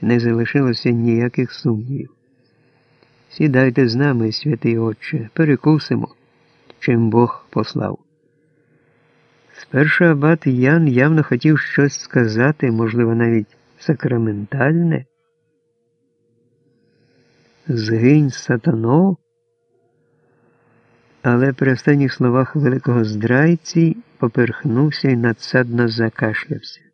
не залишилося ніяких сумнівів. Сідайте з нами, святий Отче, перекусимо, чим Бог послав. Спершу абат Ян явно хотів щось сказати, можливо, навіть сакраментальне. Згинь сатано. Але при останніх словах великого здрайці поперхнувся і надсадно закашлявся.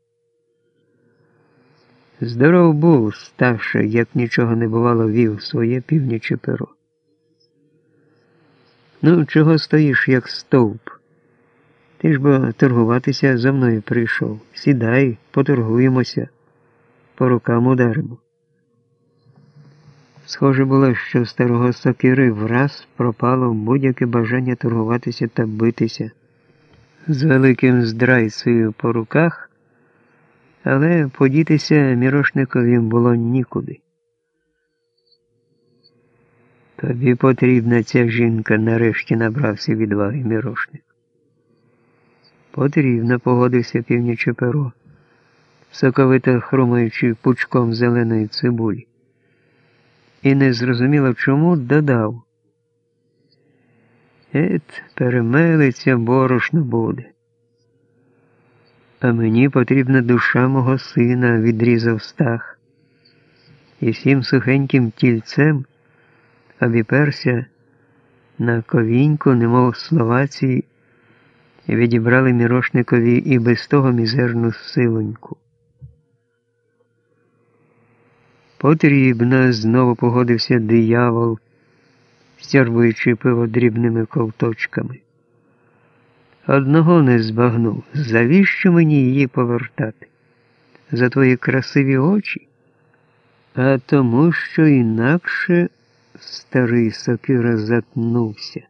Здоров був, ставши, як нічого не бувало, вів своє північе перо. Ну, чого стоїш, як стовп? Ти ж бо торгуватися за мною прийшов. Сідай, поторгуємося, по рукам ударимо. Схоже було, що старого сокири враз пропало будь-яке бажання торгуватися та битися з великим здрайцею по руках, але подітися мірошникові було нікуди. Тобі потрібна ця жінка, нарешті набрався відваги мірошник. Потрібно, погодився північе перо, соковито хрумаючи пучком зеленої цибулі. І не зрозуміло чому додав. Ет, перемелиться борошно буде. А мені потрібна душа мого сина, відрізав стах, і всім сухеньким тільцем обіперся на ковіньку, немов словаці, відібрали мірошникові і без того мізерну силоньку. Потрібно, знову погодився диявол, стярбуючи пиво дрібними ковточками. Одного не збагнув, завіщо мені її повертати? За твої красиві очі? А тому, що інакше старий сокира затнувся.